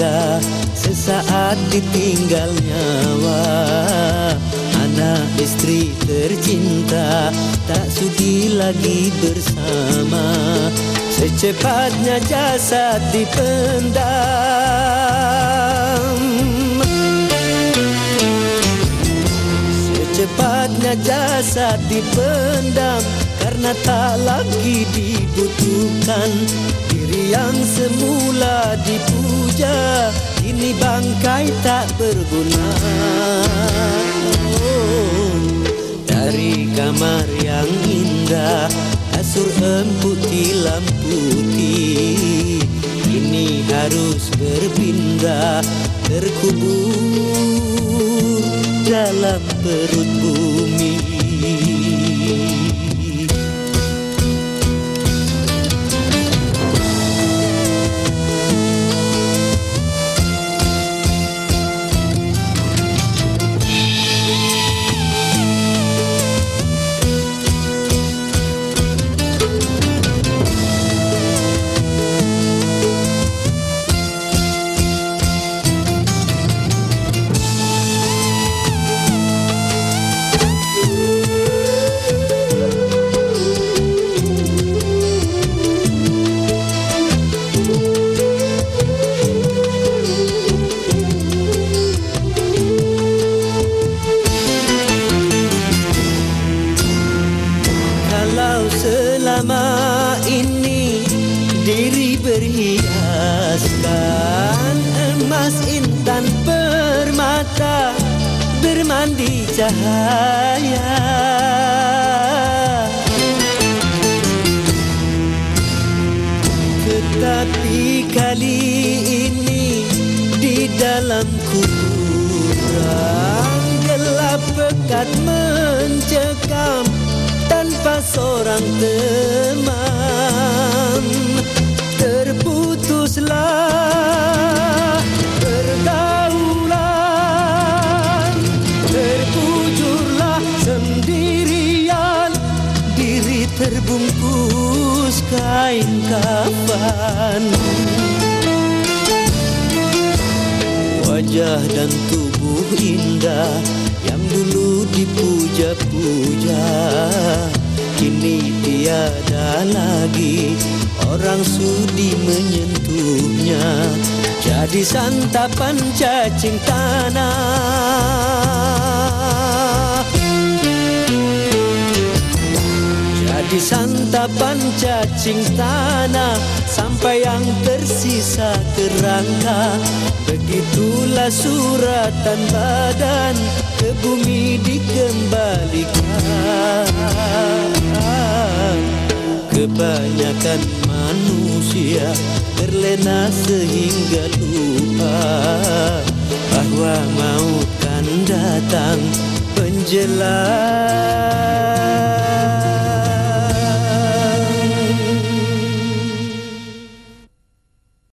indah Sesaat ditinggal nyawa Anak istri tercinta Tak sudi lagi bersama. Secepatnya jasad dipendam Secepatnya jasad dipendam Karena tak lagi dibutuhkan. Diri yang semula dipuja Ini bangkai tak berguna. Oh, Dari kamar yang indah Kasur empuk tilam putih. Ini harus berpindah Terkubur dalam perut bumi Kalau selama ini diri berhiaskan emas intan permata bermandi cahaya. Tetapi kali ini di dalam kuburan gelap pekat mencekam seorang teman terputuslah pergaulan terpujurlah sendirian. Diri terbungkus kain kafan. Wajah dan tubuh indah yang dulu dipuja-puja kini tiada lagi. Orang sudi menyentuhnya. Jadi santapan cacing tanah. Jadi santapan cacing tanah. Sampai yang tersisa kerangka. Begitulah suratan badan ke bumi dikembalikan kebanyakan manusia terlena sehingga lupa bahawa maut kan datang menjelang